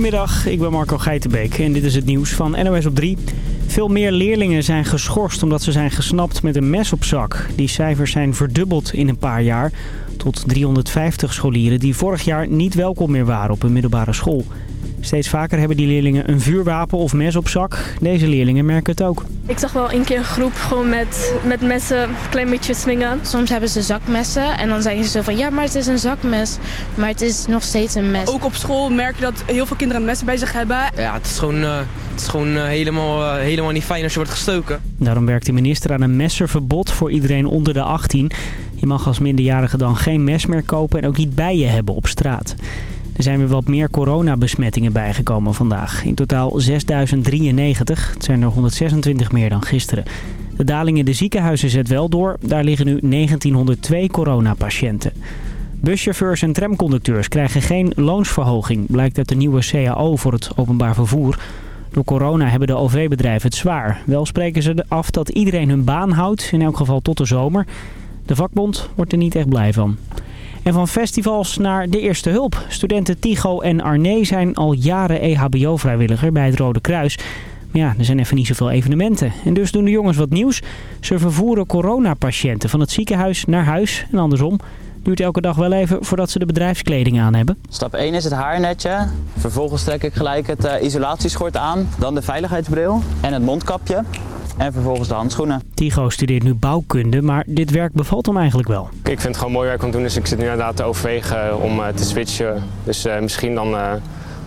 Goedemiddag, ik ben Marco Geitenbeek en dit is het nieuws van NOS op 3. Veel meer leerlingen zijn geschorst omdat ze zijn gesnapt met een mes op zak. Die cijfers zijn verdubbeld in een paar jaar tot 350 scholieren die vorig jaar niet welkom meer waren op een middelbare school. Steeds vaker hebben die leerlingen een vuurwapen of mes op zak. Deze leerlingen merken het ook. Ik zag wel een keer een groep gewoon met, met messen een klein beetje swingen. Soms hebben ze zakmessen en dan zeggen ze zo van ja, maar het is een zakmes. Maar het is nog steeds een mes. Ook op school merk je dat heel veel kinderen messen bij zich hebben. Ja, het is gewoon, uh, het is gewoon uh, helemaal, uh, helemaal niet fijn als je wordt gestoken. Daarom werkt de minister aan een messenverbod voor iedereen onder de 18. Je mag als minderjarige dan geen mes meer kopen en ook niet bij je hebben op straat. Er zijn weer wat meer coronabesmettingen bijgekomen vandaag. In totaal 6093. Het zijn er 126 meer dan gisteren. De daling in de ziekenhuizen zet wel door. Daar liggen nu 1902 coronapatiënten. Buschauffeurs en tramconducteurs krijgen geen loonsverhoging, blijkt uit de nieuwe CAO voor het openbaar vervoer. Door corona hebben de OV-bedrijven het zwaar. Wel spreken ze af dat iedereen hun baan houdt, in elk geval tot de zomer. De vakbond wordt er niet echt blij van. En van festivals naar de eerste hulp. Studenten Tigo en Arne zijn al jaren EHBO-vrijwilliger bij het Rode Kruis. Maar ja, er zijn even niet zoveel evenementen. En dus doen de jongens wat nieuws. Ze vervoeren coronapatiënten van het ziekenhuis naar huis en andersom. Duurt elke dag wel even voordat ze de bedrijfskleding aan hebben. Stap 1 is het haarnetje. Vervolgens trek ik gelijk het uh, isolatieschort aan. Dan de veiligheidsbril en het mondkapje. En vervolgens de handschoenen. Tigo studeert nu bouwkunde, maar dit werk bevalt hem eigenlijk wel. Ik vind het gewoon mooi werk om te doen, dus ik zit nu inderdaad te overwegen om uh, te switchen. Dus uh, misschien dan uh,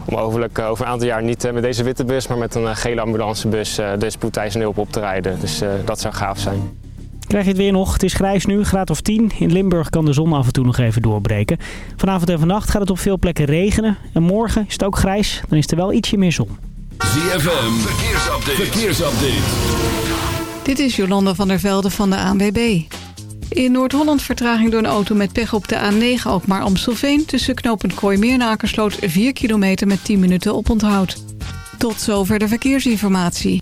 om overlijk over een aantal jaar niet met deze witte bus, maar met een gele ambulancebus de spoedeisende hulp op te rijden. Dus dat zou gaaf zijn. Krijg je het weer nog? Het is grijs nu, graad of 10. In Limburg kan de zon af en toe nog even doorbreken. Vanavond en vannacht gaat het op veel plekken regenen. En morgen is het ook grijs, dan is er wel ietsje meer zon. ZFM, verkeersupdate. verkeersupdate. Dit is Jolanda van der Velde van de ANWB. In Noord-Holland vertraging door een auto met pech op de A9 Alkmaar-Amstelveen... tussen knooppunt Kooimeer en Akersloot 4 kilometer met 10 minuten op onthoud. Tot zover de verkeersinformatie.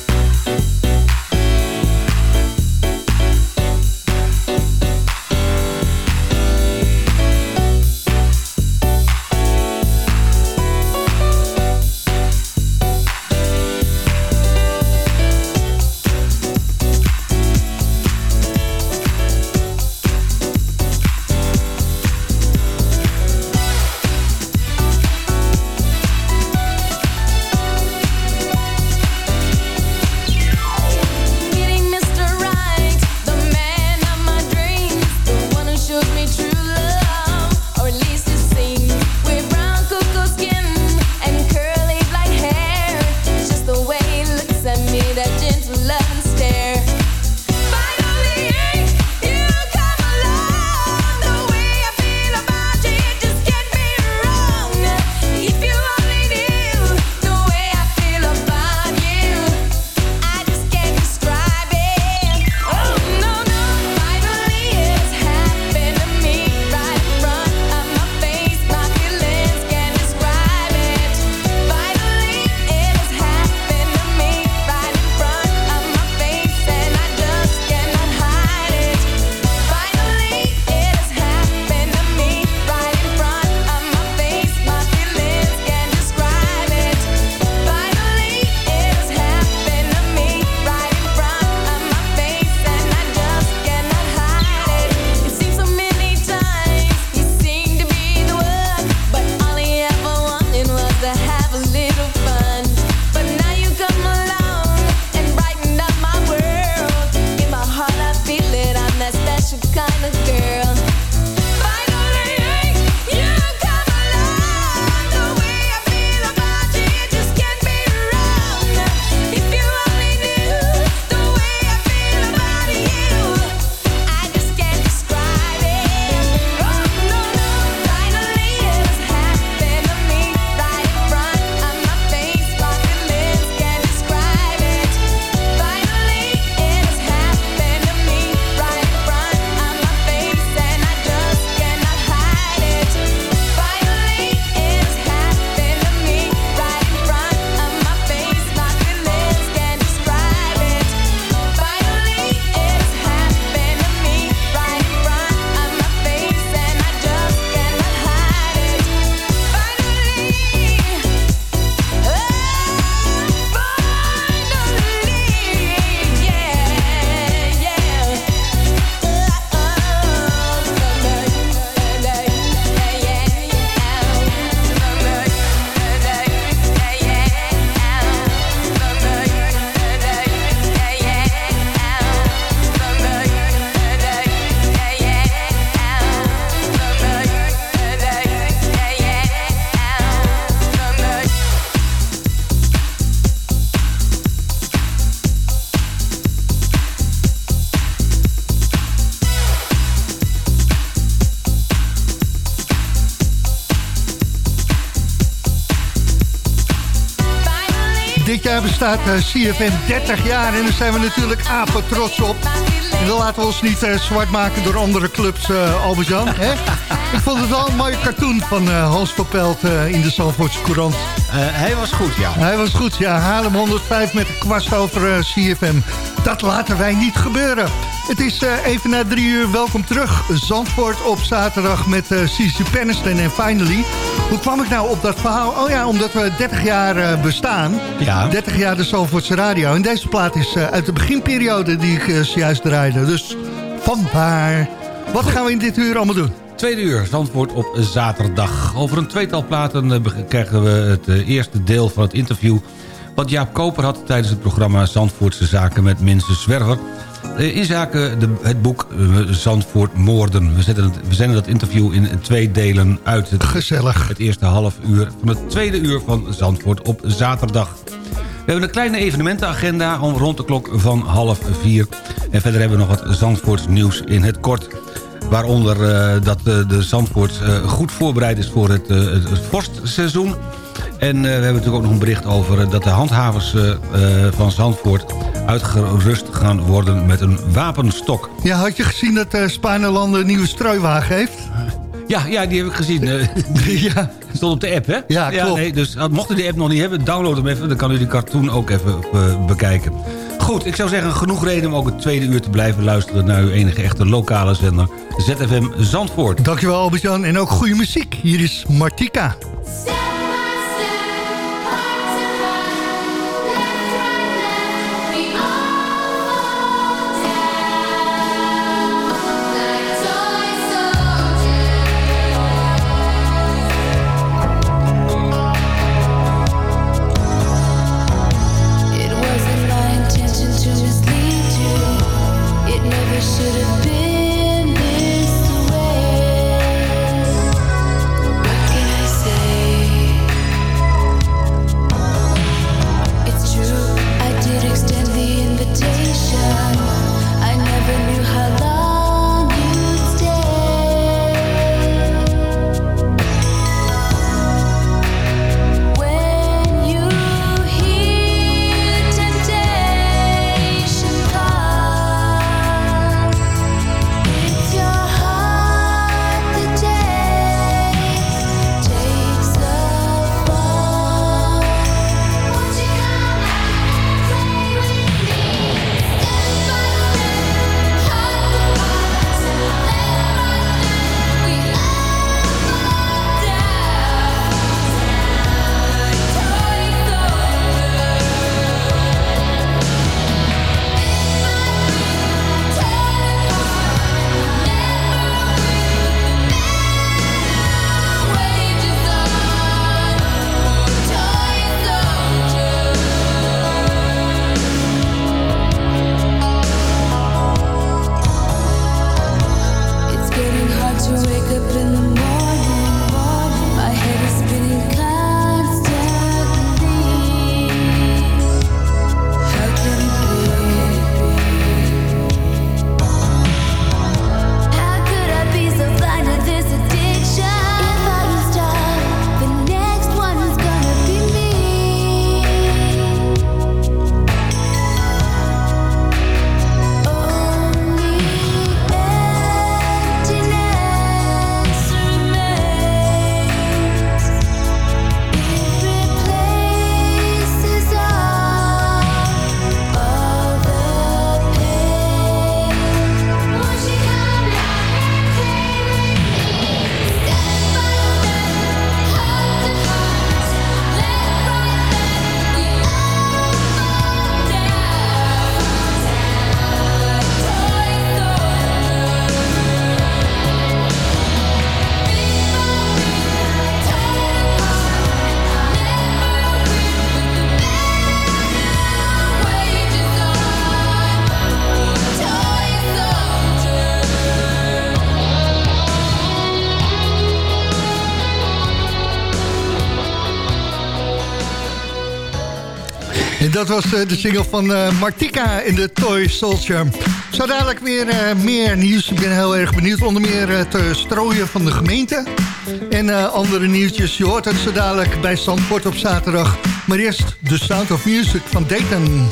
Bestaat uh, CFM 30 jaar en daar zijn we natuurlijk apen trots op. En dan laten we ons niet uh, zwart maken door andere clubs, uh, Albert-Jan. Ik vond het wel een mooie cartoon van Hans Verpelt in de Zalvoortse Courant. hij was goed, ja. Hij was goed, ja. Haarlem 105 met een kwast over CFM. Dat laten wij niet gebeuren. Het is even na drie uur. Welkom terug. Zandvoort op zaterdag met uh, Cici Penniston en Finally. Hoe kwam ik nou op dat verhaal? Oh ja, omdat we 30 jaar uh, bestaan. Ja. 30 jaar de Zandvoortse radio. En deze plaat is uit de beginperiode die ik zojuist draaide. Dus vandaar. Wat gaan we in dit uur allemaal doen? Tweede uur, Zandvoort op zaterdag. Over een tweetal platen krijgen we het eerste deel van het interview... wat Jaap Koper had tijdens het programma Zandvoortse Zaken met Minse Zwerver... Eh, in zaken de, het boek eh, Zandvoort Moorden. We, zetten het, we zenden dat interview in twee delen uit. Het, Gezellig. Het eerste half uur van het tweede uur van Zandvoort op zaterdag. We hebben een kleine evenementenagenda om rond de klok van half vier. En verder hebben we nog wat Zandvoorts nieuws in het kort. Waaronder uh, dat uh, de Zandvoort uh, goed voorbereid is voor het, het vorstseizoen. En we hebben natuurlijk ook nog een bericht over dat de handhavers van Zandvoort uitgerust gaan worden met een wapenstok. Ja, had je gezien dat uh, Spaanland een nieuwe strooiwagen heeft? Ja, ja, die heb ik gezien. Uh, ja. Stond op de app, hè? Ja, klopt. Ja, nee, dus uh, mocht u de app nog niet hebben, download hem even. Dan kan u die cartoon ook even uh, bekijken. Goed, ik zou zeggen, genoeg reden om ook het tweede uur te blijven luisteren... naar uw enige echte lokale zender, ZFM Zandvoort. Dankjewel, Albert-Jan. En ook goede muziek. Hier is Martika. Dat was eh, de single van uh, Martika in de Toy Soldier. Zo dadelijk weer uh, meer nieuws. Ik ben heel erg benieuwd. Onder meer het strooien van de gemeente. En andere nieuwtjes. Je hoort het zo dadelijk bij Zandvoort op zaterdag. Maar eerst The Sound of Music van Dayton.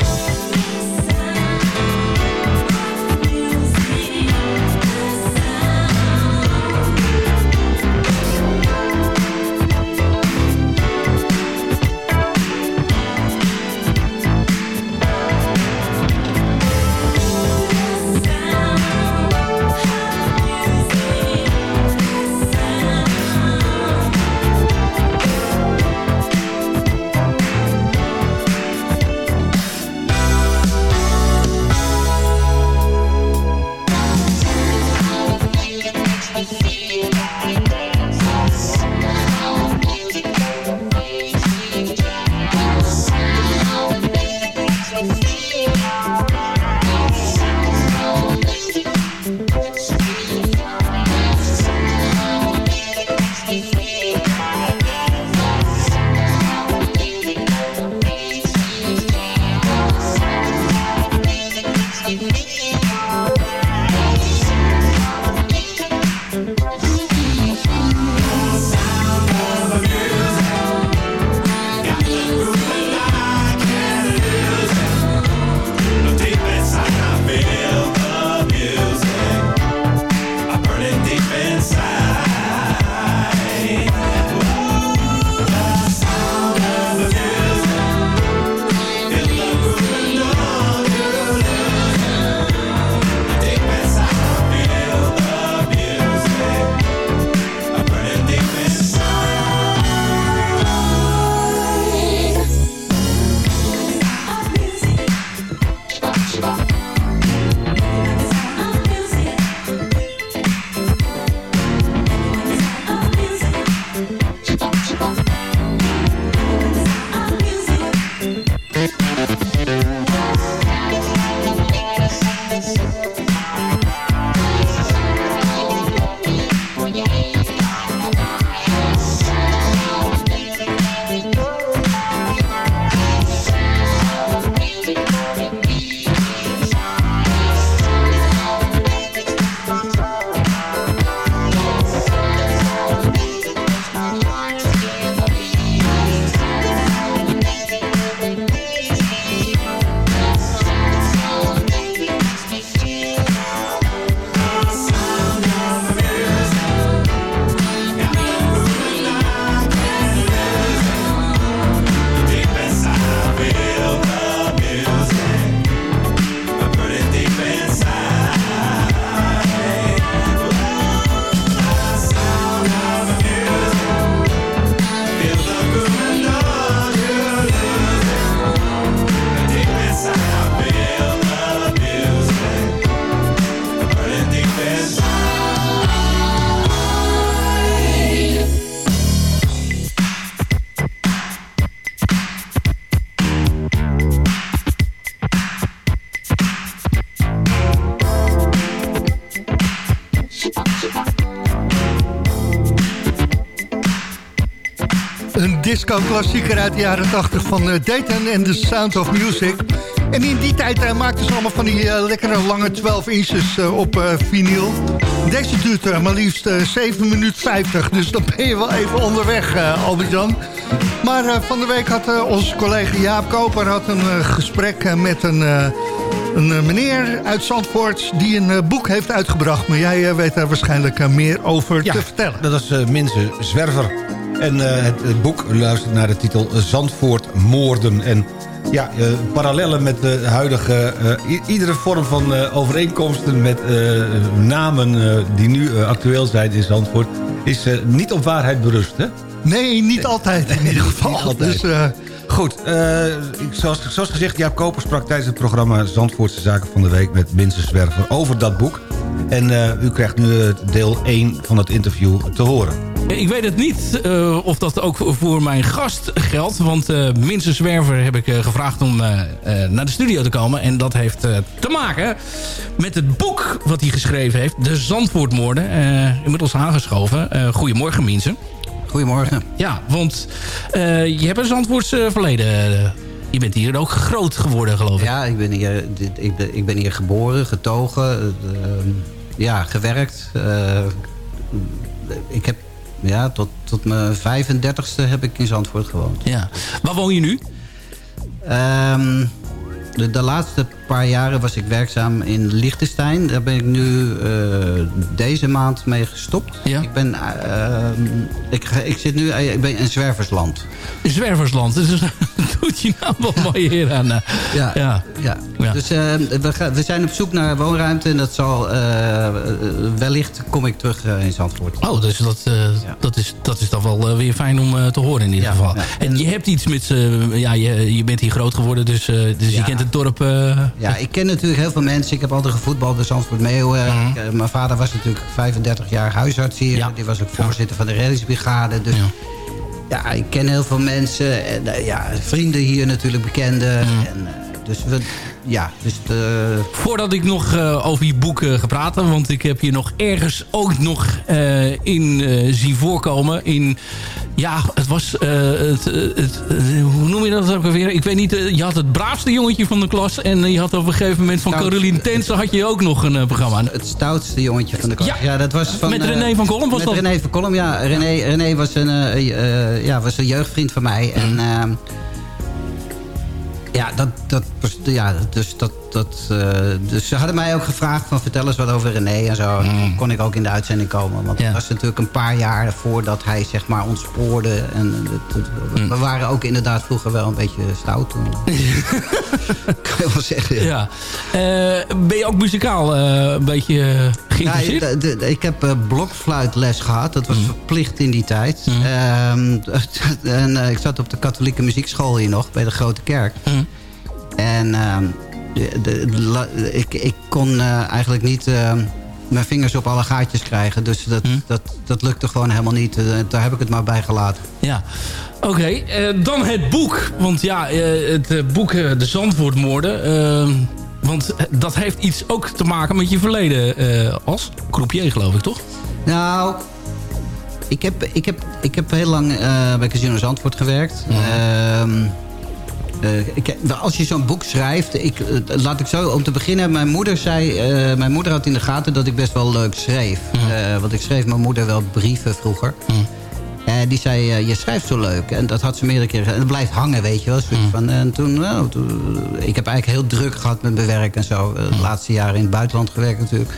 Disco-klassieker uit de jaren 80 van uh, Dayton en The Sound of Music. En in die tijd uh, maakten ze allemaal van die uh, lekkere lange 12 inches op vinyl. Deze duurt maar liefst 7 minuten 50, dus dan ben je wel even onderweg, Albert-Jan. Maar van de week had onze collega Jaap Koper had een gesprek met een, een meneer uit Zandvoort... die een boek heeft uitgebracht. Maar jij weet daar waarschijnlijk meer over ja, te vertellen. dat is Minze Zwerver. En uh, het, het, boek luistert naar de titel Zandvoort Moorden. En ja, uh, parallellen met de huidige... Uh, iedere vorm van overeenkomsten met namen die nu actueel zijn in Zandvoort... is niet op waarheid berust, hè? Nee, niet altijd in ieder geval. altijd. Dus, Goed, zoals, zoals gezegd, Jaap Koper sprak tijdens het programma Zandvoortse Zaken van de Week met Minse Zwerver over dat boek. En u krijgt nu deel 1 van het interview te horen. Ik weet het niet uh, of dat ook voor mijn gast geldt. Want uh, Minse Zwerver heb ik uh, gevraagd om naar de studio te komen. En dat heeft te maken met het boek wat hij geschreven heeft. De Zandvoortmoorden. inmiddels aangeschoven. goedemorgen Minse. Goedemorgen. Ja, want je hebt een Zandvoorts verleden. je bent hier ook groot geworden geloof ik. Ja, ik ben hier, ik ben, ik ben hier geboren, getogen. ja, gewerkt. ik heb ja, tot, tot mijn 35ste heb ik in Zandvoort gewoond. Ja. Waar woon je nu? Ehm, de, de laatste paar jaren was ik werkzaam in Liechtenstein. Daar ben ik nu eh, deze maand mee gestopt. Ik, ben, ehm, ik, ik zit nu ik ben in Zwerversland. Zwerversland. Dus doet je nou wel mooi hier aan. eh. Ja, ja. ja. Dus eh, we, gaan- we zijn op zoek naar woonruimte. En dat zal eh, eh, wellicht kom ik terug eh, in Zandvoort. Oh, dus dat, eh, dat, is, dat is dan wel eh, weer fijn om eh, te horen in ieder geval. En je hebt iets met... ja, je, je bent hier groot geworden, dus, eh, dus je kent het dorp... eh, Ja, ik ken natuurlijk heel veel mensen. Ik heb altijd gevoetbald bij Zandvoort Meeuwen. Ik, eh, mijn vader was natuurlijk 35 jaar huisarts hier. Die was ook voorzitter van de reddingsbrigade. Dus ja. ik ken heel veel mensen. En, eh, ja, vrienden hier natuurlijk, bekenden. En, eh, dus we, ja, dus de, Voordat ik nog eh, over je boek eh, ga praten... want ik heb je nog ergens ook nog eh, in zien voorkomen... in ja, het was... het, het, hoe noem je dat ook alweer? Ik weet niet, je had het braafste jongetje van de klas... en je had op een gegeven moment van Stoutste. Caroline Tense... had je ook nog een programma. Het stoutste jongetje van de klas. Ja, dat was van, met René van Kolm was met dat? René van Kolm, ja. René, René was, een, ja, was een jeugdvriend van mij. En ehm, ja, dat, dat, ja, dus dat... dat eh, dus ze hadden mij ook gevraagd van vertel eens wat over René en zo. Toen kon ik ook in de uitzending komen. Want het was natuurlijk een paar jaar voordat hij zeg maar ontspoorde. En het- het- we waren ook inderdaad vroeger wel een beetje stout toen. kan je wel zeggen. Ja. Eh, ben je ook muzikaal eh, een beetje geïnteresseerd? Ja, de- de- ik heb eh, blokfluitles gehad. Dat was verplicht in die tijd. Ehm, en, eh, ik zat op de katholieke muziekschool hier nog, bij de Grote Kerk. En ehm, de, la- ik, ik kon eh, eigenlijk niet ehm, mijn vingers op alle gaatjes krijgen. Dus dat, dat, dat lukte gewoon helemaal niet. Daar heb ik het maar bij gelaten. Ja. Oké, dan het boek. Want ja, het boek De Zandvoortmoorden. Want eh, dat heeft iets ook te maken met je verleden eh, als croupier, geloof ik, toch? Nou, ik heb, ik heb, ik heb heel lang eh, bij Casino Zandvoort gewerkt. Ehm, eh, ik, als je zo'n boek schrijft... Ik, laat ik zo om te beginnen. Mijn moeder, zei, mijn moeder had in de gaten dat ik best wel leuk schreef. Want ik schreef mijn moeder wel brieven vroeger. En die zei, eh, je schrijft zo leuk. En dat had ze meerdere keren gezegd. En het blijft hangen, weet je wel. Zoiets van, en toen, nou, toen- ik heb eigenlijk heel druk gehad met mijn werk en zo. Eh, De laatste jaren in het buitenland gewerkt natuurlijk.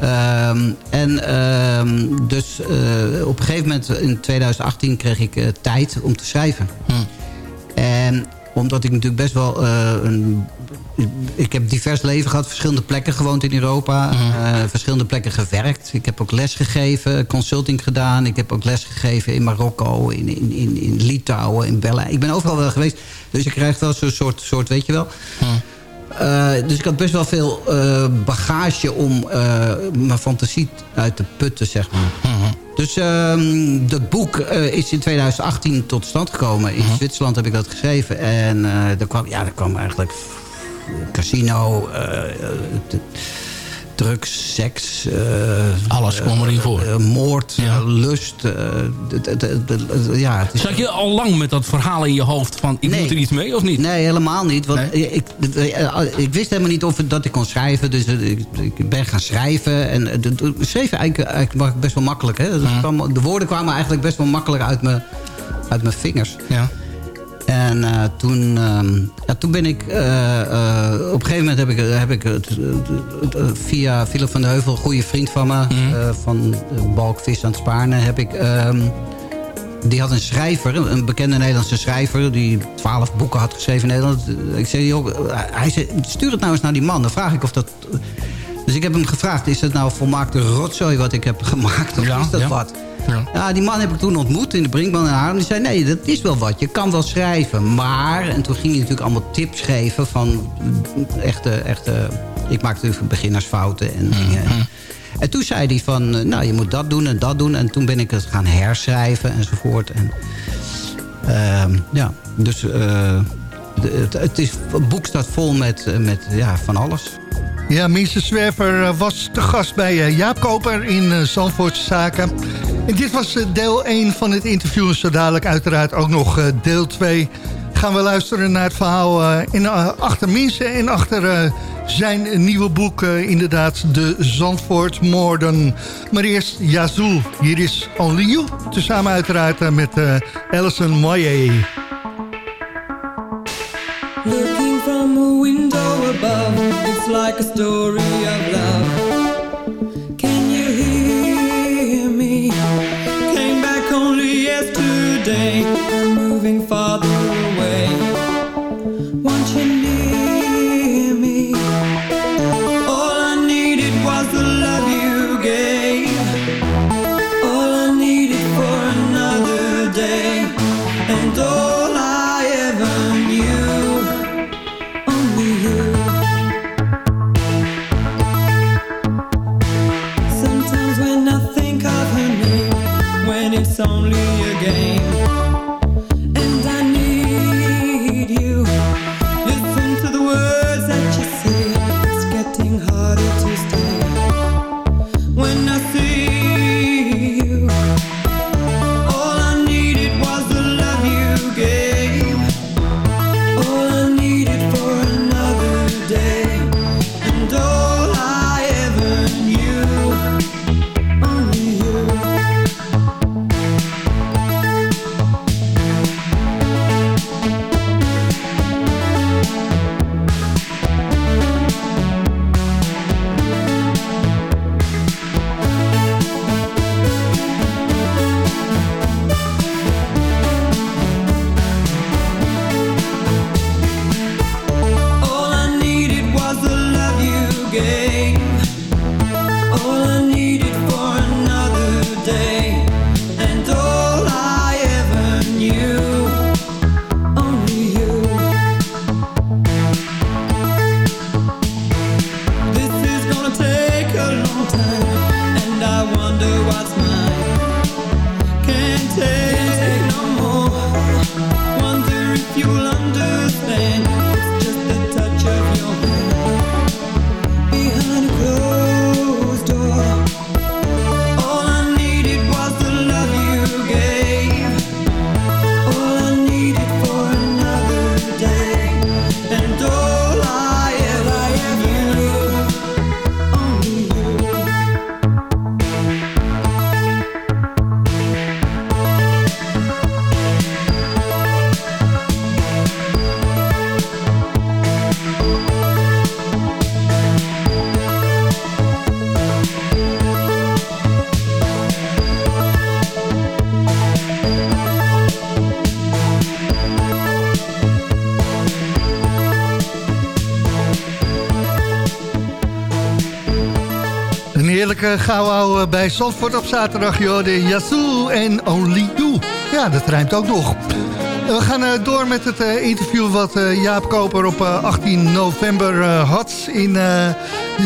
Ehm, en ehm, dus eh, op een gegeven moment in 2018 kreeg ik eh, tijd om te schrijven. En omdat ik natuurlijk best wel eh, een... Ik heb divers leven gehad, verschillende plekken gewoond in Europa. eh, verschillende plekken gewerkt. Ik heb ook les gegeven, consulting gedaan. Ik heb ook les gegeven in Marokko, in, in, in, in Litouwen, in Berlijn. Ik ben overal wel geweest. Dus je krijgt wel zo'n soort, soort, weet je wel... Eh, dus ik had best wel veel eh, bagage om eh, mijn fantasie uit te putten, zeg maar. Dus ehm dat boek eh, is in 2018 tot stand gekomen. In Zwitserland heb ik dat geschreven. En eh er, kwam, ja, er kwam eigenlijk casino, eh, eh, drugs, seks. eh, Alles kwam erin voor. eh, moord, eh, lust. eh, ja, Zat je al lang met dat verhaal in je hoofd van ik moet er iets mee of niet? Nee, helemaal niet. Want ik, ik, ik wist helemaal niet of het, dat ik kon schrijven. Dus eh, ik, ik ben gaan schrijven. En eh, schreven eigenlijk, eigenlijk was best wel makkelijk. Hè? Kwam- de woorden kwamen eigenlijk best wel makkelijk uit mijn, uit mijn vingers. Ja. En eh, toen, ehm, ja, toen ben ik... eh, eh, op een gegeven moment heb ik, heb ik het, via Philip van de Heuvel... een goede vriend van me... eh, van de Balk Vis aan het Spaarnen... heb ik... ehm, die had een schrijver, een bekende Nederlandse schrijver... die twaalf boeken had geschreven in Nederland. Ik zei, joh, hij zei, stuur het nou eens naar die man. Dan vraag ik of dat... Dus ik heb hem gevraagd, is dat nou volmaakte rotzooi wat ik heb gemaakt? Of is dat ja. wat? Ja. die man heb ik toen ontmoet in de Brinkman in Haarlem. Die zei, nee, dat is wel wat. Je kan wel schrijven. Maar, en toen ging hij natuurlijk allemaal tips geven van echte... echte ik maakte natuurlijk beginnersfouten en dingen. En toen zei hij van, eh, nou, je moet dat doen en dat doen. En toen ben ik het gaan herschrijven enzovoort. En, ehm, ja, dus eh, het, het, is, het boek staat vol met, eh, met ja, van alles. Ja, Minste Zwerver eh, was te gast bij eh, Jaap Koper in eh, Zandvoortse Zaken. En dit was deel 1 van het interview. En zo dadelijk uiteraard ook nog deel 2. Gaan we luisteren naar het verhaal in, achter Minste en achter zijn nieuwe boek, inderdaad, de Zandvoortmoorden. Maar eerst Yazoo, hier is Only You. Tezamen uiteraard met Alison Moyer. Above, it's like a story of love. Gauw bij Zandvoort op zaterdag, joh. De Yazoo en Only You. Ja, dat rijmt ook nog. We gaan eh, door met het eh, interview wat eh, Jaap Koper op 18 november had... in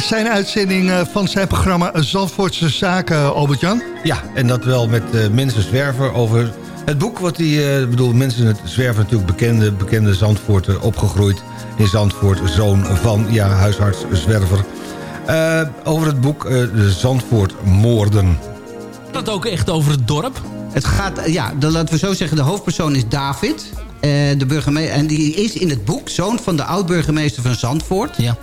zijn uitzending van zijn programma Zandvoortse Zaken, Albert-Jan. Ja, en dat wel met mensen zwerver over het boek wat hij... bedoel, mensen het zwerven natuurlijk bekende, bekende Zandvoorten opgegroeid in Zandvoort. Zoon van, ja, huisarts zwerver. Eh, over het boek uh, De Zandvoortmoorden. Dat ook echt over het dorp? Het gaat, ja, de, laten we zo zeggen, de hoofdpersoon is David. Uh, de burgemeester, en die is in het boek zoon van de oud-burgemeester van Zandvoort. Ja.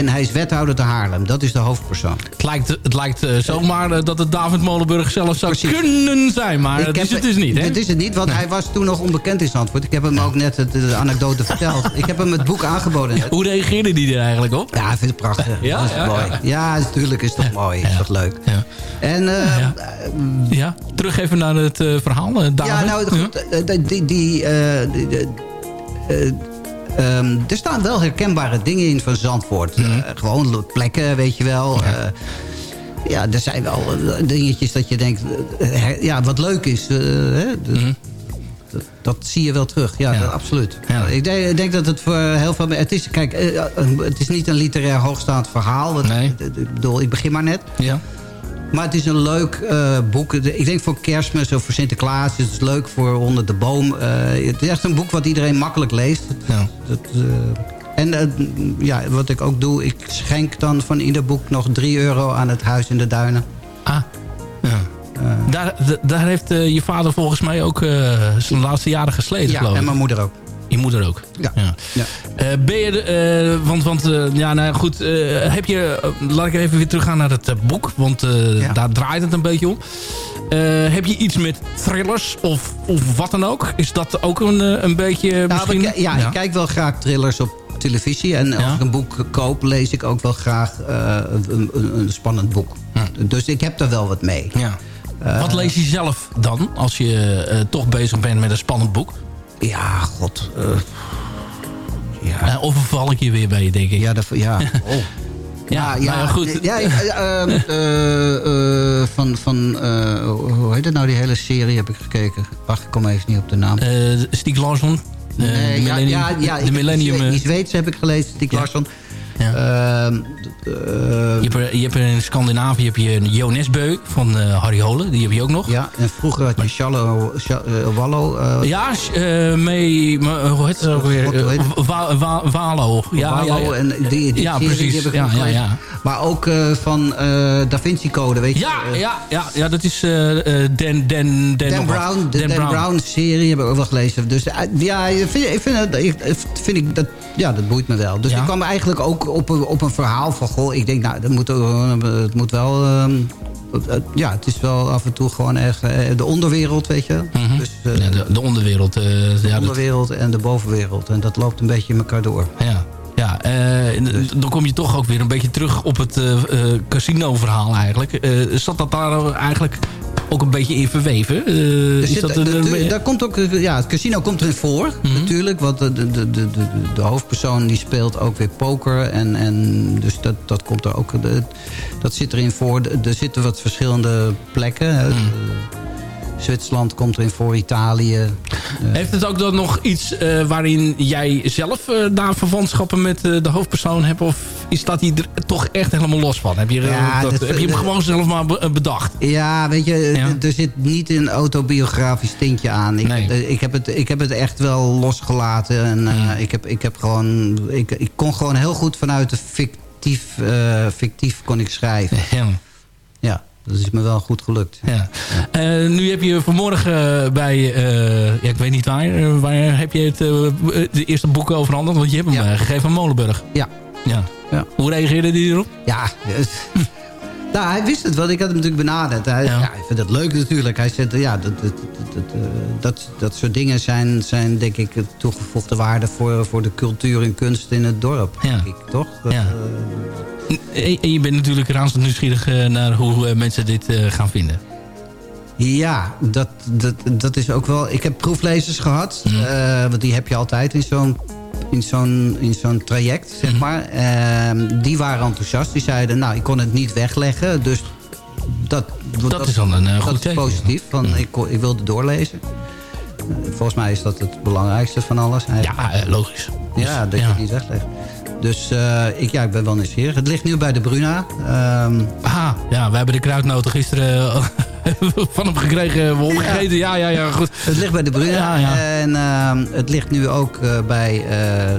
En hij is wethouder te Haarlem. Dat is de hoofdpersoon. Het lijkt, het lijkt uh, zomaar uh, dat het David Molenburg zelf zou Precies. kunnen zijn. Maar dat is het dus niet, hè? Het is het niet, want nee. hij was toen nog onbekend in Zandvoort. Ik heb hem ook net de, de anekdote verteld. Ik heb hem het boek aangeboden. Ja, hoe reageerde hij er eigenlijk op? Ja, ik vind het prachtig. Ja, dat is ja, mooi. ja. Natuurlijk is toch mooi. Is toch leuk. En, uh, ja. terug even naar het verhaal, David. Ja, nou, goed, die... die, die Um, er staan wel herkenbare dingen in van Zandvoort. Mm -hmm. uh, gewoon plekken, weet je wel. Ja. Uh, ja, er zijn wel dingetjes dat je denkt... Ja, wat leuk is. Hè? Mm -hmm. dat, dat, zie je wel terug. Ja, ja. Dat, absoluut. Ja. Ik, denk, dat het voor heel veel... Het is, kijk, het is niet een literair hoogstaand verhaal. Dat, nee. Ik bedoel, ik begin maar net. Ja. Maar het is een leuk uh, boek. Ik denk voor kerstmis of voor Sinterklaas. Het is leuk voor onder de boom. Uh, het is echt een boek wat iedereen makkelijk leest. Ja. Dat, uh, en ja, wat ik ook doe, ik schenk dan van ieder boek nog 3 euro aan het Huis in de Duinen. Ah, ja. daar, daar heeft je vader volgens mij ook zijn laatste jaren gesleten, ja, geloof ik. en mijn moeder ook. Je moeder ook? Ja. ja. ja. ben je, eh, want, want eh, ja, nou goed, eh, heb je, eh, laat ik even weer teruggaan naar het eh, boek, want eh, daar draait het een beetje om. Eh, heb je iets met thrillers of, of wat dan ook? Is dat ook een, eh, een beetje Nou, misschien? ik- ja, ik kijk wel graag thrillers op televisie. En als ik een boek koop, lees ik ook wel graag eh, een, een, een spannend boek. Dus ik heb daar wel wat mee. Ja. Eh, Wat lees je zelf dan, als je eh, toch bezig bent met een spannend boek? Ja, god. eh, ja. of val ik je weer bij, denk ik? Ja, dat, ja. Oh. Ja, ja, nou ja, goed. Ja, ja, ehm, eh, eh, van, van hoe heet het nou, die hele serie heb ik gekeken. Wacht, ik kom even niet op de naam. Stieg Larsson? Nee, de ja, Millennium, ja, ja, de ik- Millennium... Die Zweedse heb ik gelezen, Stieg Larsson. Ja. Ehm, eh, je, hebt er, je hebt er in Scandinavië heb je van eh, Harry Holen. Die heb je ook nog. ja, en vroeger had je Shallow, Sha- eh, Wallow. eh, Ja, mee... maar, hoe heet het ook weer? Wa- Wa- Walo. Ja, ja, ja. en die, die Ja, serie, precies. Die Ja, ja. Maar ook van Da Vinci Code, weet je. Ja, ja, ja, ja, dat is Dan, Dan, Dan, Dan. Brown, de Dan, Brown. serie heb ik ook wel gelezen. Dus ja, ik vind, ik vind, ik, vind ik dat, ja, dat boeit me wel. Dus ik kwam eigenlijk ook op een, op een verhaal van... Goh, ik denk, nou, dat moet, eh, het moet wel... ehm, eh, ja, het is wel af en toe gewoon echt eh, de onderwereld, weet je. Dus, eh, Ja, de, de onderwereld. eh, de ja, dat- onderwereld en de bovenwereld. En dat loopt een beetje in elkaar door. Ja, ja Dus- dan kom je toch ook weer een beetje terug op het casino-verhaal eigenlijk. Zat dat daar eigenlijk ook een beetje in verweven? Eh, is dat een- de- de- een- daar komt ook, eh, ja, het casino komt erin voor, Mhm. natuurlijk. Want de, de, de, de, de, hoofdpersoon die speelt ook weer poker. En, en dus dat, dat komt er ook. dat zit erin voor. Er zitten wat verschillende plekken. Zwitserland komt erin voor, Italië. Eh, Heeft het ook dan nog iets eh, waarin jij zelf eh, daar verwantschappen met de hoofdpersoon hebt? Of is dat hij er toch echt helemaal los van? Heb je, Ja, dat, dat- heb je hem gewoon zelf maar be- bedacht? Ja, weet je, er zit niet een autobiografisch tintje aan. Ik, eh, ik, heb het, ik heb het echt wel losgelaten. En, ik, heb, ik, heb gewoon, ik, ik kon gewoon heel goed vanuit de fictief, eh, fictief kon ik schrijven. Ja. Ja, dat is me wel goed gelukt. Ja. Eh, nu heb je vanmorgen bij, eh, ja, ik weet niet waar, eh, waar heb je het, eh, de eerste boek overhandigd? Want je hebt hem eh, gegeven aan Molenburg. Ja. ja. Ja. Hoe reageerde hij erop? Ja, dus- nou, hij wist het, want ik had hem natuurlijk benaderd. Hij, ja. hij vindt het leuk natuurlijk. Hij zegt, ja, dat, dat, dat, dat, eh, dat, soort dingen zijn, zijn denk ik toegevoegde waarde voor, voor de cultuur en kunst in het dorp. Denk ik, toch? Ja. Eh, En je bent natuurlijk razend nieuwsgierig eh, naar hoe eh, mensen dit gaan vinden. Ja, dat, dat, dat is ook wel... Ik heb proeflezers gehad. eh, want die heb je altijd in zo'n in zo'n in zo'n traject, zeg maar. Ehm, die waren enthousiast. Die zeiden, nou, ik kon het niet wegleggen. Dus dat, dat, is dan een, dat goed teken, positief. Van, ik, kon- ik wilde doorlezen. Volgens mij is dat het belangrijkste van alles. Ja, logisch. Ja, dat je het niet weglegt. Dus eh, ik, ja, ik ben wel nieuwsgierig. Het ligt nu bij de Bruna. Ehm, Aha, ja, we hebben de kruidnoten gisteren eh, van hem gekregen, we opgegeten. Ja, ja, ja, goed. Het ligt bij de Bruna. Ja, ja. En ehm, het ligt nu ook eh, bij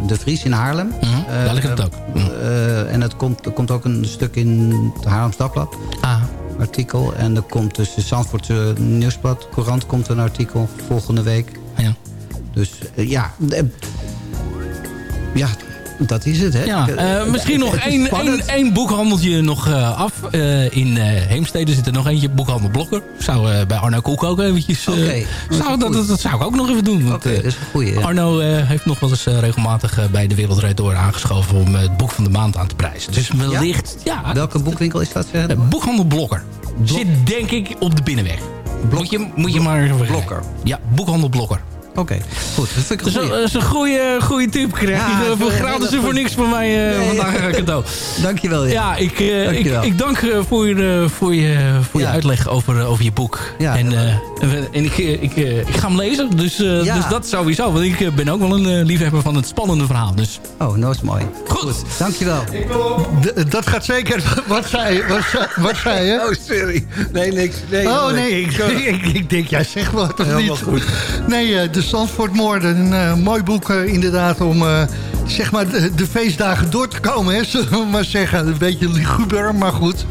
De Vries in Haarlem. Mhm, daar ligt het ook. Eh, en het komt, er komt ook een stuk in het Haarlems Dagblad. Ah. Artikel. En er komt dus de Zandvoortse Nieuwsblad. Courant komt een artikel volgende week. Ja. Dus ja... ja, dat is het, hè? Ja, Eh, eh, misschien nog één, één, één boekhandeltje nog eh, af. In Heemstede zit er nog eentje, boekhandel Blokker. Zou bij Arno Koek ook eventjes... Oké, dat zou, dat, dat, dat zou ik ook nog even doen. want, dat is een goeie. ja. Arno heeft nog wel eens regelmatig bij de Wereldrijd door aangeschoven... om het boek van de maand aan te prijzen. Dus wellicht... Ja, Welke boekwinkel is dat? Boekhandel Blokker. Zit denk ik op de binnenweg. Moet je, moet je maar... Blokker. Ja, boekhandel Blokker. Oké, goed. Dat vind ik Dat een is, goeie. een- dat is een goede, goede tip. Krijg Ja, je voor gratis voor niks van mij eh, Nee, vandaag ja. een cadeau. Dankjewel. Ja. Ja, ik, eh, ik, Dankjewel. ik dank eh, voor, je, voor, je, voor je Ja. uitleg over, eh, over je boek. Ja, en eh, en ik, eh, ik, eh, ik ga hem lezen, dus, eh, Ja. dus dat sowieso. Want ik eh, ben ook wel een eh, liefhebber van het spannende verhaal. Dus. Oh, nou is mooi. Goed. Dankjewel. D- dat gaat zeker. Wat zei je? Wat, zei- wat zei je? Oh, sorry. Nee, niks. Nee, oh nee, ik, ik, ik denk, jij zegt wat of Helemaal niet? goed. Nee, eh, de Zandvoort Een eh, mooi boek eh, inderdaad om eh, zeg maar de, feestdagen door te komen. Hè, zullen we maar zeggen. Een beetje liguber, maar goed.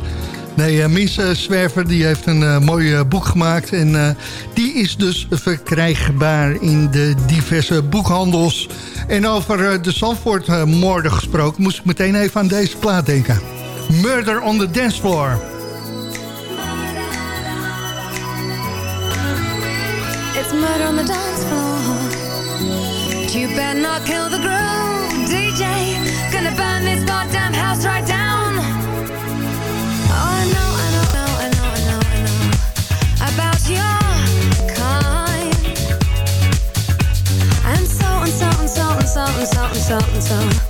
Nee, Mies Zwerver die heeft een mooi boek gemaakt. En die is dus verkrijgbaar in de diverse boekhandels. En over de Zandvoortmoorden gesproken... moest ik meteen even aan deze plaat denken. Murder on the Dance Floor. murder on the dance floor. But you better not kill the groom, DJ. Gonna burn this goddamn house right down. Oh, I know, I know, I know, I know, I know, I know about your kind. And so and so and so and so and so and so and so.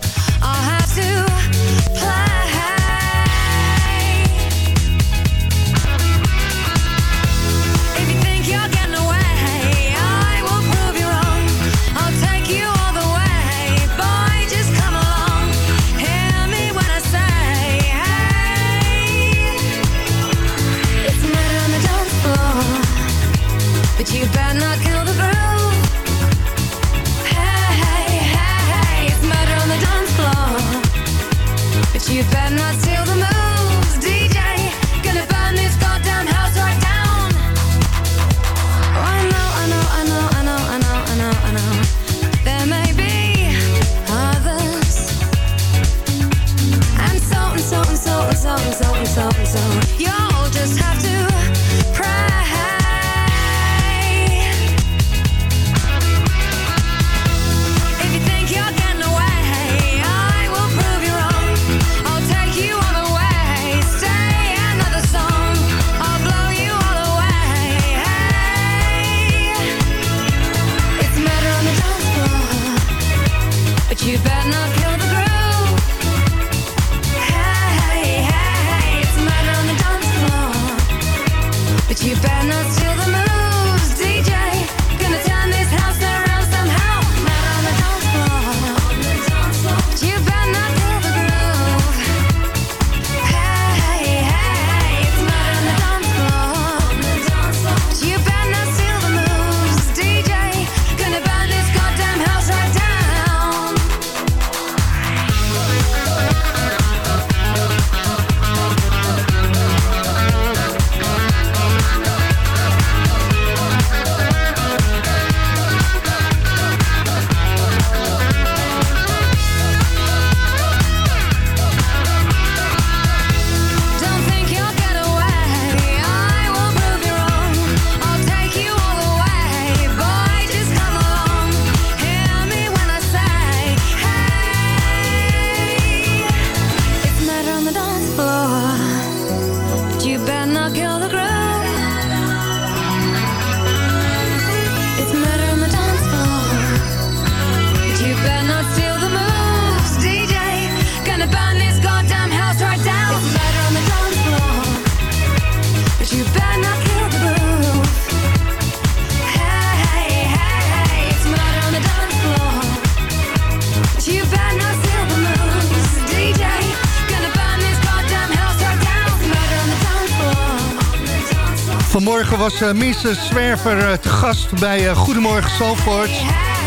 was uh, Zwerver eh, te gast bij eh, Goedemorgen Zandvoort.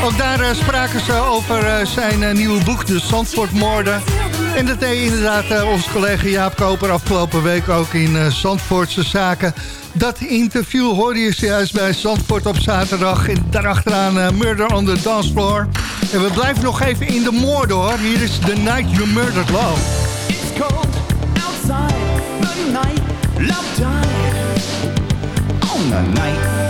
Ook daar spraken ze over zijn nieuwe boek, de Zandvoortmoorden. En dat deed inderdaad onze collega Jaap Koper afgelopen week ook in Zandvoortse Zaken. Dat interview hoorde je juist bij Zandvoort op zaterdag. Daarachteraan Murder on the Dancefloor. En we blijven nog even in de moorden hoor. Hier is The Night You Murdered Love. a night.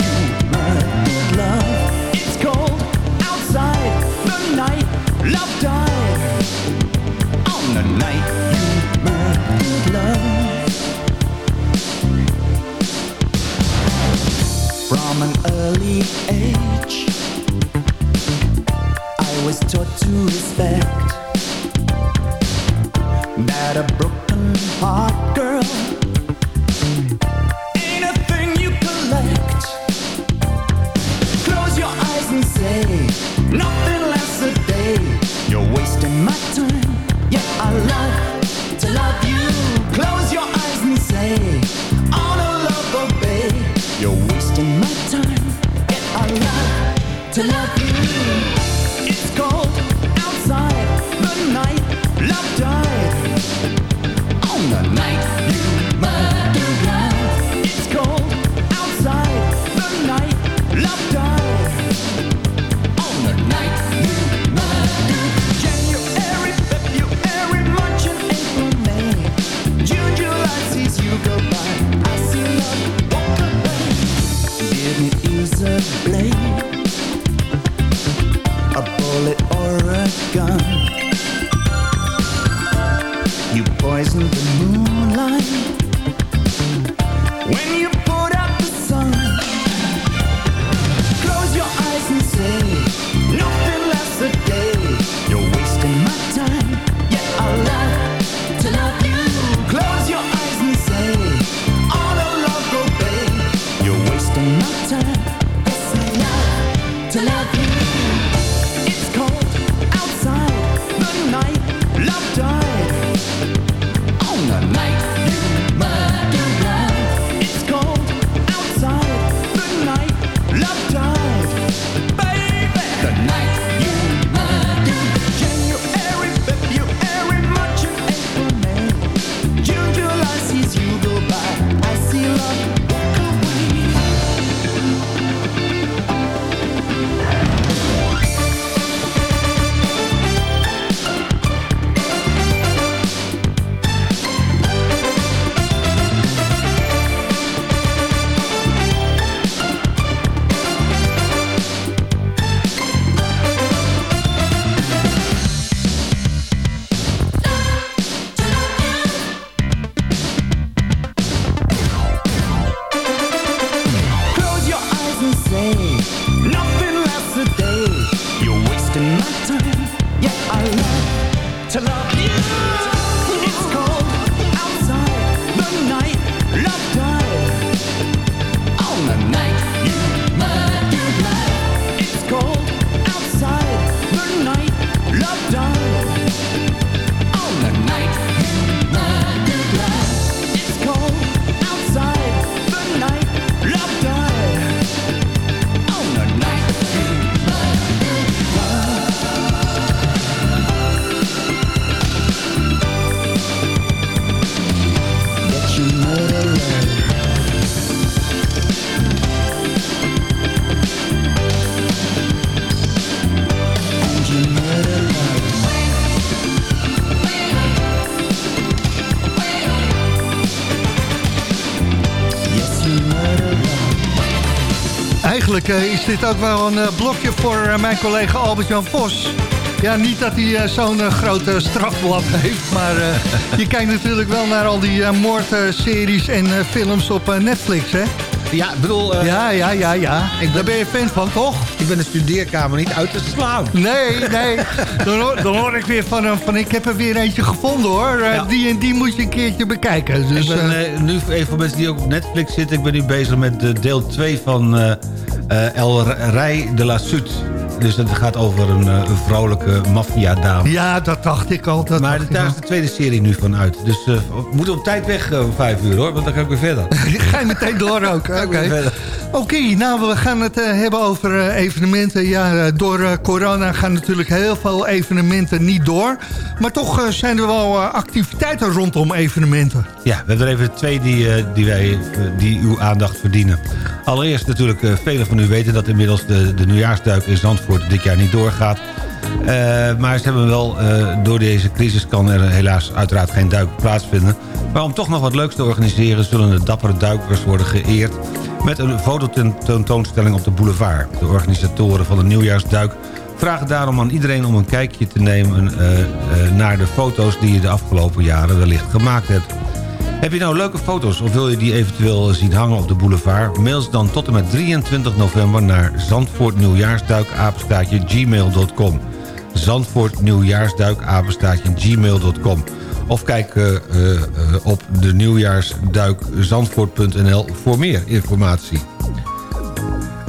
Eigenlijk eh, is dit ook wel een eh, blokje voor eh, mijn collega Albert-Jan Vos. Ja, niet dat hij zo'n grote strafblad heeft, maar je kijkt natuurlijk wel naar al die moordseries en films op Netflix, hè? Ja, ik bedoel... ja, ja, ja, ja. Daar ben je fan van, toch? Ik ben de studeerkamer niet uit te slaan. Nee, nee. Dan hoor, dan hoor ik weer van hem van ik heb er weer eentje gevonden hoor. Ja. Die en die moet je een keertje bekijken. Dus, ik ben nu, even voor mensen die ook op Netflix zitten... ik ben nu bezig met de deel 2 van El Rey de la Sud. Dus dat gaat over een, eh, een vrouwelijke maffiadame. ja, dat dacht ik al. Dat Maar daar is de tweede serie nu van uit. Dus eh, we moeten op tijd weg eh, om vijf uur hoor, want dan ga ik weer verder. Ga je meteen door ook. Oké. Oké, nou we gaan het eh, hebben over eh, evenementen. Ja, eh, door eh, corona gaan natuurlijk heel veel evenementen niet door. Maar toch eh, zijn er wel eh, activiteiten rondom evenementen. Ja, we hebben er even twee die, eh, die, wij, eh, die uw aandacht verdienen. Allereerst natuurlijk, eh, velen van u weten dat inmiddels de, de nieuwjaarsduik in Zandvoort dit jaar niet doorgaat. Eh, maar ze hebben wel, eh, door deze crisis kan er helaas uiteraard geen duik plaatsvinden. Maar om toch nog wat leuks te organiseren zullen de dappere duikers worden geëerd met een fototentoonstelling op de boulevard. De organisatoren van de nieuwjaarsduik vragen daarom aan iedereen om een kijkje te nemen eh, naar de foto's die je de afgelopen jaren wellicht gemaakt hebt. Heb je nou leuke foto's of wil je die eventueel zien hangen op de boulevard? Mail ze dan tot en met 23 november naar Zandvoort Nieuwjaarsduik apenstaatje gmail.com. Zandvoort Nieuwjaarsduik apenstaatje gmail.com. Of kijk eh, eh, eh, op de nieuwjaarsduik zandvoort.nl voor meer informatie.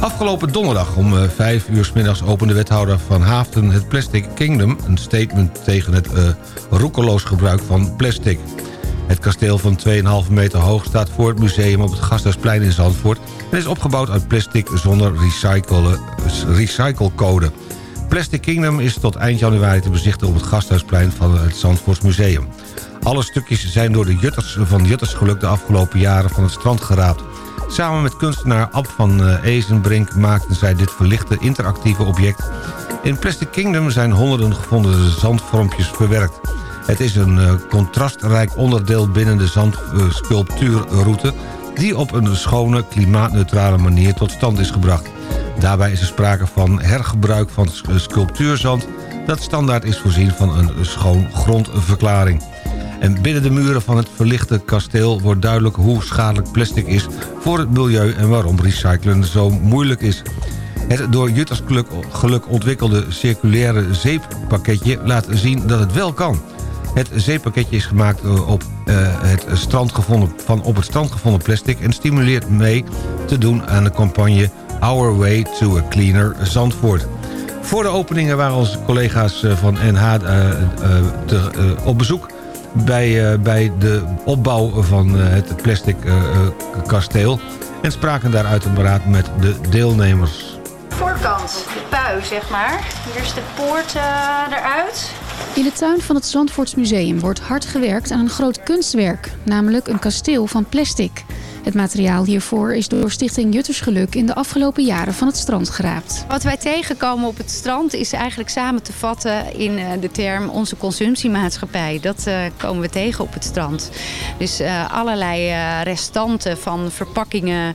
Afgelopen donderdag om eh, 5 uur 's middags opende wethouder van Haafden het Plastic Kingdom... een statement tegen het eh, roekeloos gebruik van plastic. Het kasteel van 2,5 meter hoog staat voor het museum op het Gasthuisplein in Zandvoort... en is opgebouwd uit plastic zonder recyclecode. Plastic Kingdom is tot eind januari te bezichtigen op het Gasthuisplein van het Zandvoorts Museum. Alle stukjes zijn door de Jutters van Juttersgeluk de afgelopen jaren van het strand geraapt. Samen met kunstenaar Ab van eh, Ezenbrink maakten zij dit verlichte interactieve object. In Plastic Kingdom zijn honderden gevonden zandvormpjes verwerkt. Het is een eh, contrastrijk onderdeel binnen de zandsculptuurroute... die op een schone, klimaatneutrale manier tot stand is gebracht. Daarbij is er sprake van hergebruik van s- sculptuurzand... dat standaard is voorzien van een schoon grondverklaring. En binnen de muren van het verlichte kasteel wordt duidelijk hoe schadelijk plastic is voor het milieu en waarom recyclen zo moeilijk is. Het door geluk, geluk ontwikkelde circulaire zeeppakketje laat zien dat het wel kan. Het zeepakketje is gemaakt eh, op, eh, het strand gevonden, van op het strand gevonden plastic... en stimuleert mee te doen aan de campagne Our Way to a Cleaner Zandvoort. Voor de openingen waren onze collega's eh, van NH op bezoek... Bij, bij de opbouw van het plastic kasteel... en spraken daar uiteraard met de deelnemers. Voorkant, de pui zeg maar. Hier is de poort eruit. In de tuin van het Zandvoortsmuseum wordt hard gewerkt aan een groot kunstwerk, namelijk een kasteel van plastic. Het materiaal hiervoor is door Stichting Juttersgeluk in de afgelopen jaren van het strand geraapt. Wat wij tegenkomen op het strand is eigenlijk samen te vatten in eh, de term onze consumptiemaatschappij. Dat eh, komen we tegen op het strand. Dus eh, allerlei restanten van verpakkingen,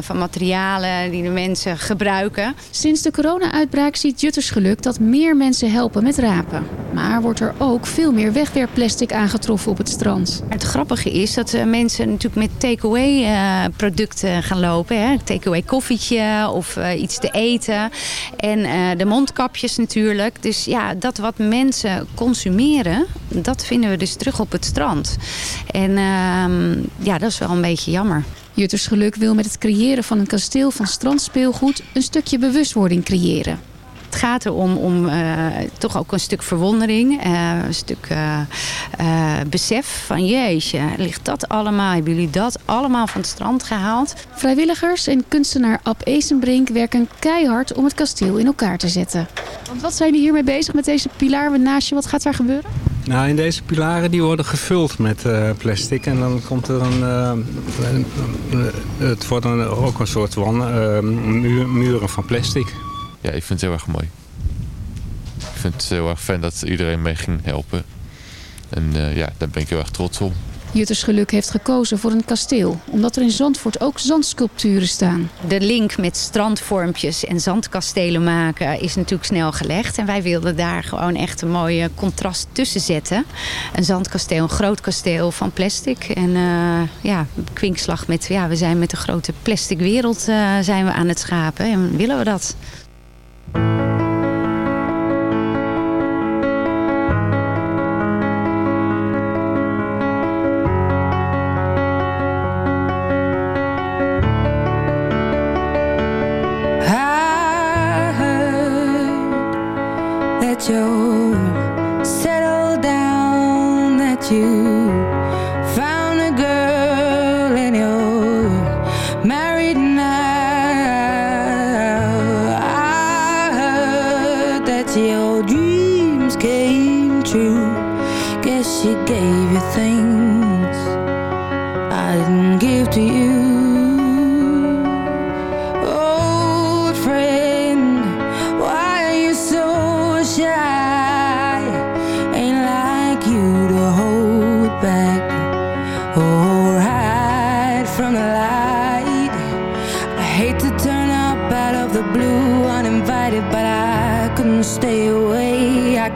van materialen die de mensen gebruiken. Sinds de corona-uitbraak ziet Juttersgeluk dat meer mensen helpen met rapen. Maar wordt er ook veel meer wegwerpplastic aangetroffen op het strand. Het grappige is dat mensen natuurlijk met takeaway producten gaan lopen. Hè? Takeaway koffietje of eh, iets te eten. En eh, de mondkapjes natuurlijk. Dus ja, dat wat mensen consumeren, dat vinden we dus terug op het strand. En ehm, ja, dat is wel een beetje jammer. Juttersgeluk wil met het creëren van een kasteel van strandspeelgoed een stukje bewustwording creëren. Het gaat erom om eh, toch ook een stuk verwondering, eh, een stuk eh, besef van jeetje, ligt dat allemaal, hebben jullie dat allemaal van het strand gehaald? Vrijwilligers en kunstenaar Ab Ezenbrink werken keihard om het kasteel in elkaar te zetten. Want wat zijn die hiermee bezig met deze pilaar naast je? Wat gaat daar gebeuren? Nou, in deze pilaren die worden gevuld met eh, plastic en dan komt er een, eh, het wordt dan ook een soort van muur- muren van plastic. Ja, ik vind het heel erg mooi. Ik vind het heel erg fijn dat iedereen mee ging helpen. En eh, ja, daar ben ik heel erg trots op. Juttersgeluk heeft gekozen voor een kasteel, omdat er in Zandvoort ook zandsculpturen staan. De link met strandvormpjes en zandkastelen maken is natuurlijk snel gelegd. En wij wilden daar gewoon echt een mooie contrast tussen zetten. Een zandkasteel, een groot kasteel van plastic. En eh, ja, kwinkslag met, ja, we zijn met de grote plastic wereld eh, zijn we aan het schapen. En willen we dat? I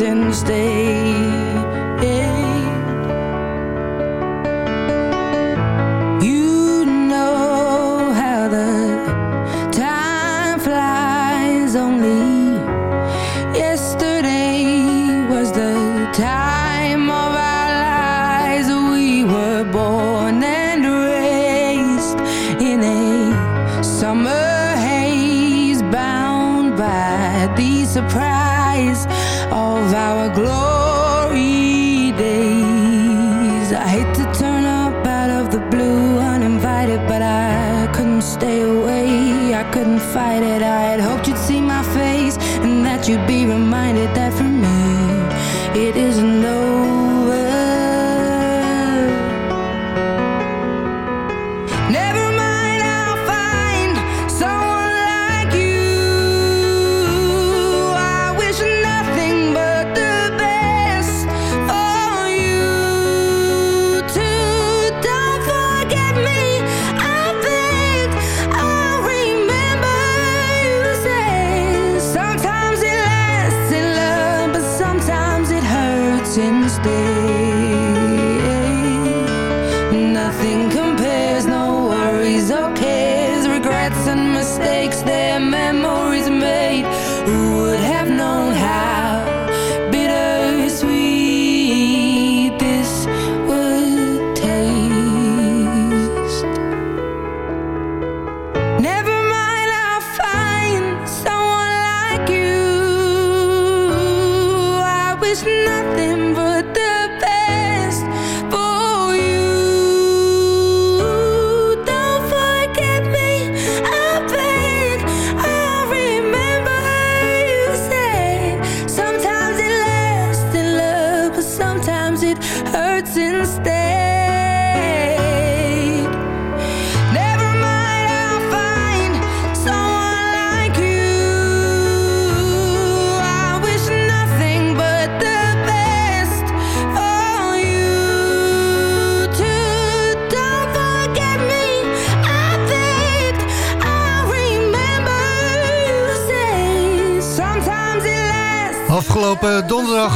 since day it. I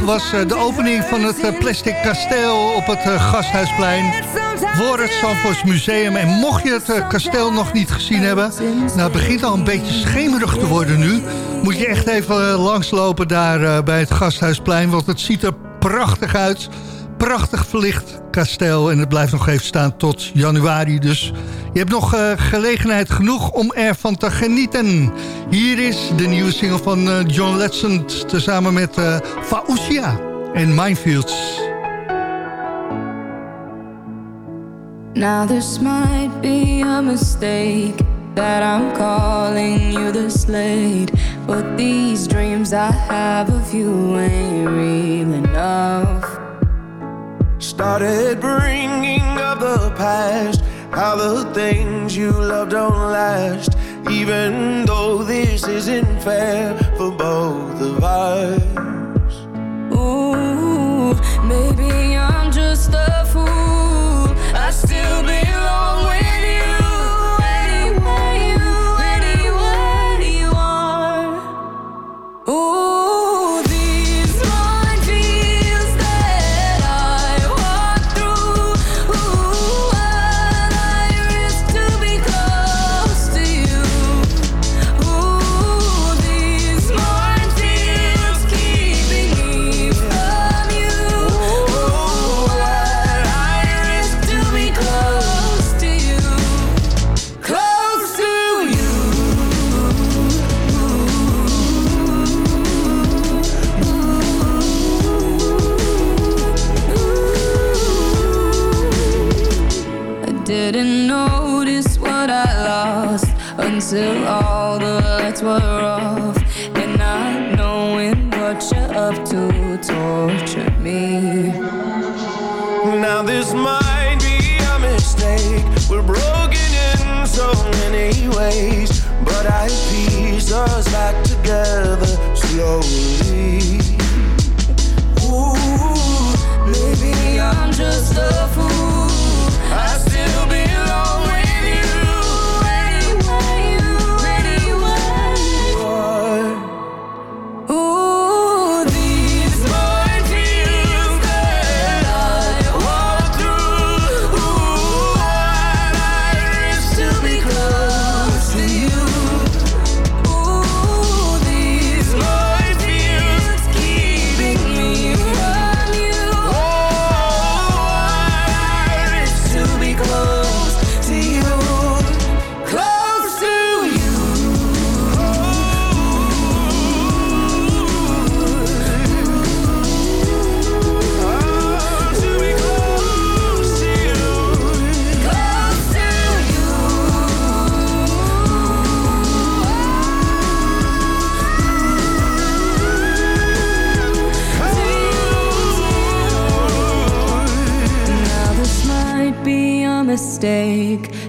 was eh, de opening van het eh, Plastic Kasteel op het eh, Gasthuisplein voor het Zandvoorts Museum. En mocht je het kasteel nog niet gezien hebben, nou het begint al een beetje schemerig te worden nu. Moet je echt even langslopen daar bij het Gasthuisplein, want het ziet er prachtig uit. Prachtig verlicht kasteel en het blijft nog even staan tot januari. Dus je hebt nog eh, gelegenheid genoeg om ervan te genieten. Hier is de nieuwe single van eh, John Legend... tezamen met uh, Faucia en Minefields. Now this might be a mistake that I'm calling you this late, but these dreams I have of you ain't real enough. Started bringing up the past, how the things you love don't last. Even though this isn't fair for both of us. Ooh, maybe I'm just a fool. I still belong piece us back together slowly. Ooh, maybe I'm just a fool. I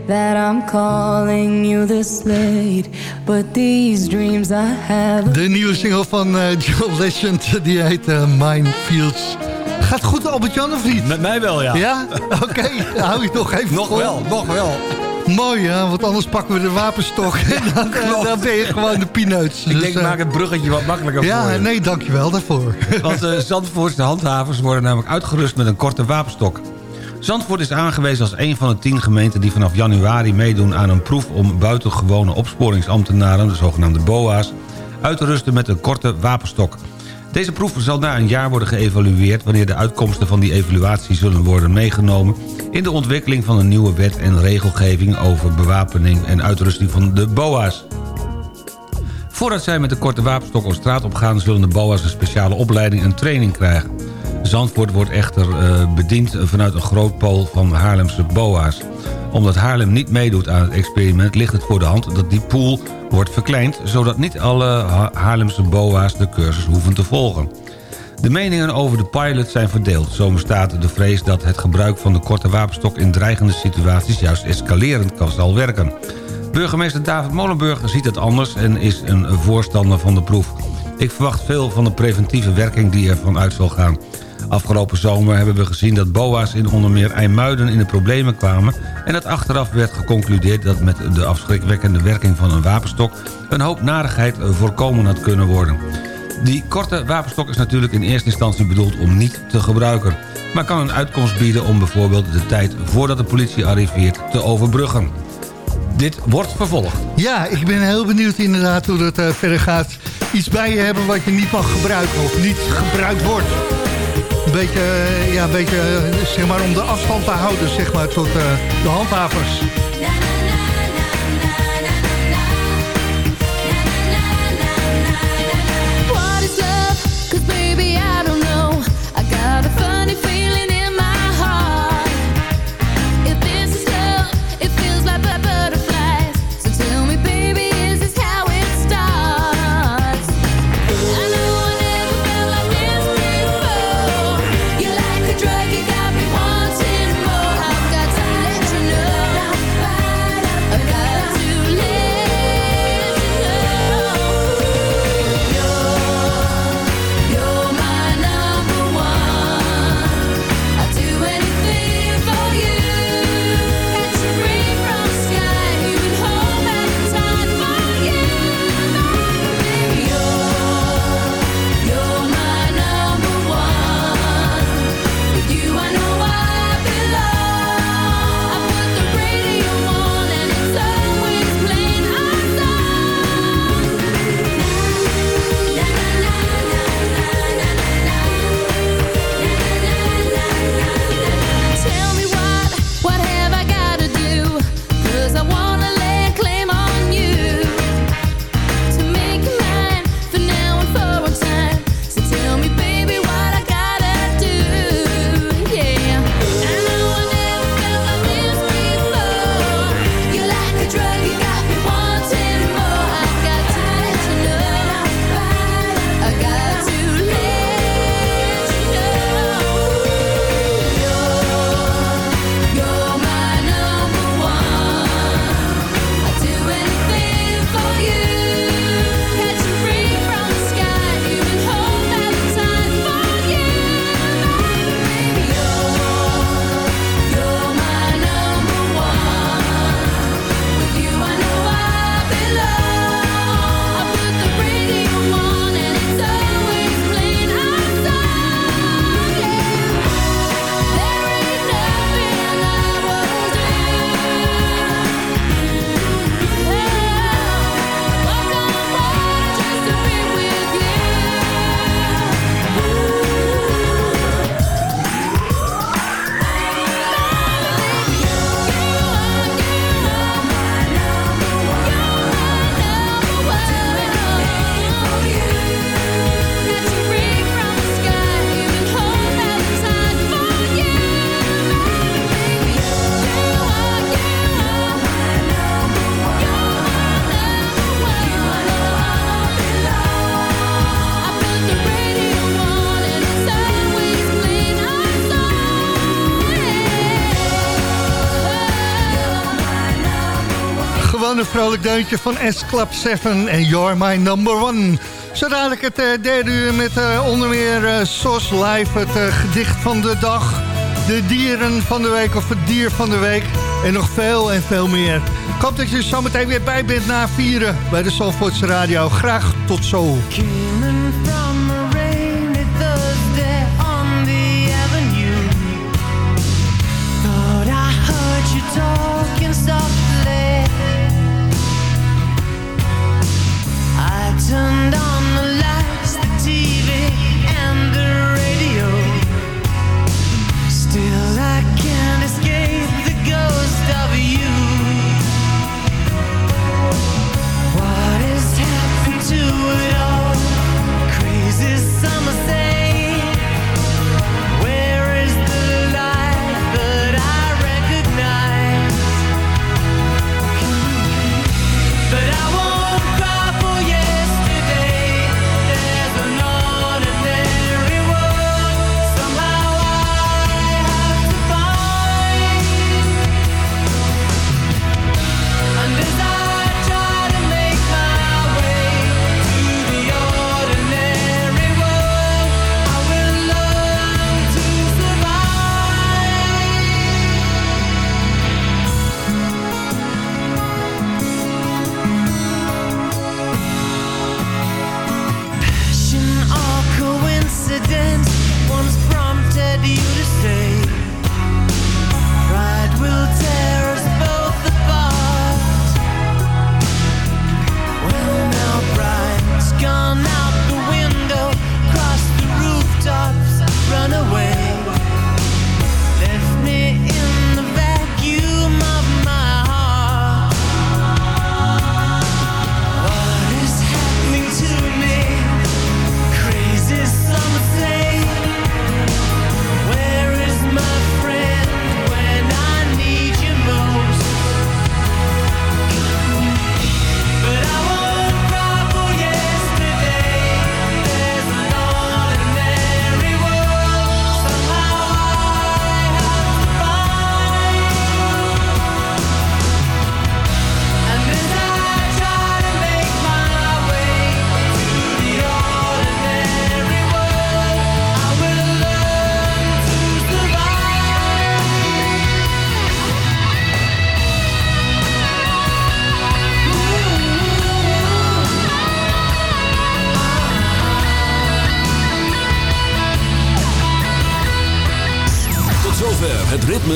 that I'm calling you this late, but these dreams I have. De nieuwe single van eh, John Legend, die heet eh, Minefields. Gaat het goed, Albert-Jan, of niet? Met mij wel, ja. Ja? Oké, hou je nog even Nog wel, nog wel. Mooi, ja, want anders pakken we de wapenstok. en dan, eh, dan ben je gewoon de pineut. Ik denk, maak het bruggetje wat makkelijker ja, voor je. nee, dankjewel daarvoor. Want de Zandvoortse handhavers worden namelijk uitgerust met een korte wapenstok. Zandvoort is aangewezen als een van de tien gemeenten... die vanaf januari meedoen aan een proef om buitengewone opsporingsambtenaren... de zogenaamde BOA's, uit te rusten met een korte wapenstok. Deze proef zal na een jaar worden geëvalueerd... wanneer de uitkomsten van die evaluatie zullen worden meegenomen... in de ontwikkeling van een nieuwe wet en regelgeving... over bewapening en uitrusting van de BOA's. Voordat zij met de korte wapenstok op straat opgaan... zullen de BOA's een speciale opleiding en training krijgen. Zandvoort wordt echter eh, bediend vanuit een grootpool van Haarlemse BOA's. Omdat Haarlem niet meedoet aan het experiment... ligt het voor de hand dat die pool wordt verkleind... zodat niet alle Ha- Haarlemse BOA's de cursus hoeven te volgen. De meningen over de pilot zijn verdeeld. Zo bestaat de vrees dat het gebruik van de korte wapenstok... in dreigende situaties juist escalerend kan zal werken. Burgemeester David Molenburg ziet het anders en is een voorstander van de proef. Ik verwacht veel van de preventieve werking die ervan uit zal gaan. Afgelopen zomer hebben we gezien dat boa's in onder meer IJmuiden in de problemen kwamen... en dat achteraf werd geconcludeerd dat met de afschrikwekkende werking van een wapenstok... een hoop narigheid voorkomen had kunnen worden. Die korte wapenstok is natuurlijk in eerste instantie bedoeld om niet te gebruiken... maar kan een uitkomst bieden om bijvoorbeeld de tijd voordat de politie arriveert te overbruggen. Dit wordt vervolgd. Ja, ik ben heel benieuwd inderdaad hoe dat eh, verder gaat. Iets bij je hebben wat je niet mag gebruiken of niet gebruikt wordt. Beetje, ja, een beetje eh, zeg maar, om de afstand te houden zeg maar, tot eh, de handhavers. Vrolijk deuntje van S Club 7 en You're My Number One. Zo dadelijk het eh, derde uur met eh, onder meer eh, SOS Live, het gedicht van de dag. de dieren van de week of het dier van de week. En nog veel en veel meer. Ik hoop dat je er zo meteen weer bij bent na vieren bij de Zandvoortse Radio. Graag tot zo.